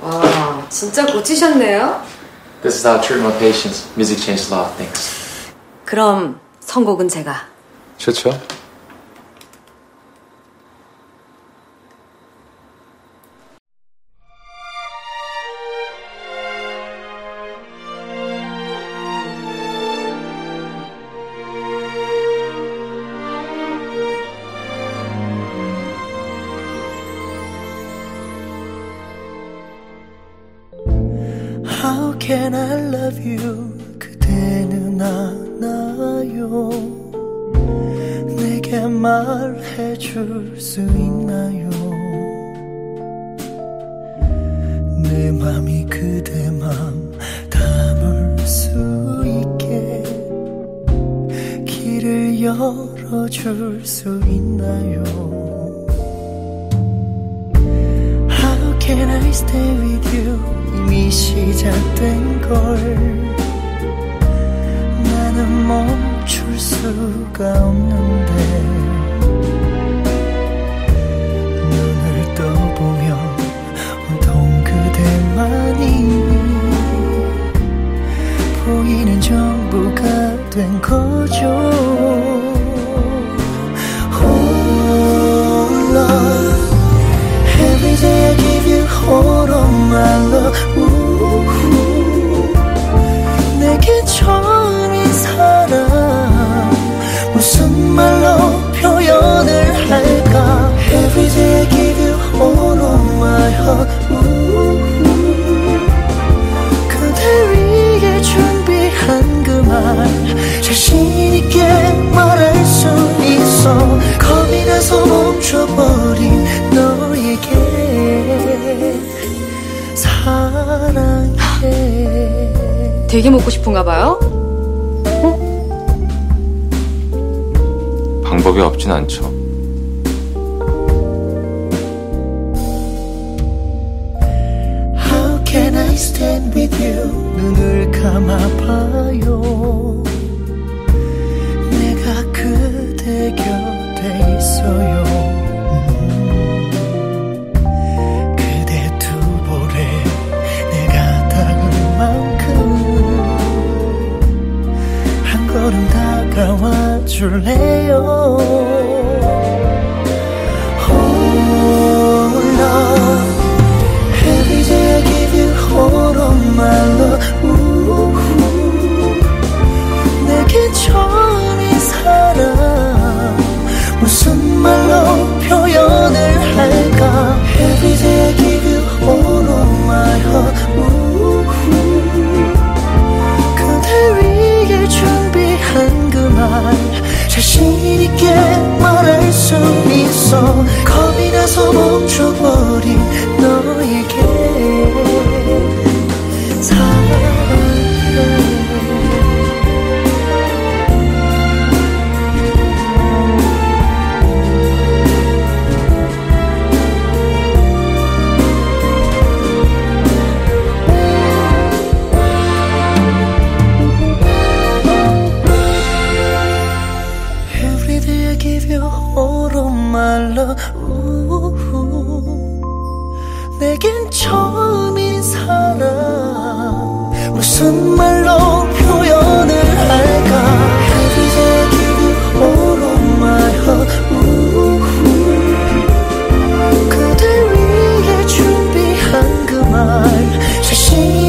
와, 진짜 고치셨네요. This is how I treat my patients. Music changes a lot of things. 그럼 선곡은 제가. 좋죠. Can I love you? 그대는 아나요? 내게 말해줄 수 있나요? 내 맘이 그대 맘 담을 수 있게 길을 열어줄 수 있나요? How can I stay with you? 이미 시작된 걸 나는 멈출 수가 없는데 눈을 떠보면 온통 그대만이 보이는 전부가 된 거죠 자신 있게 말할 수 있어. 겁이 나서 멈춰버린 너에게 사랑해. 되게 먹고 싶은가 봐요? 방법이 없진 않죠. How can I stand with you? 눈을 감아봐요 걸음 다가와 줄래요 내겐 처음인 사람. 무슨 말로 표현을 할까? 이제 기분 all of 그대 위해 준비한 그말. 자신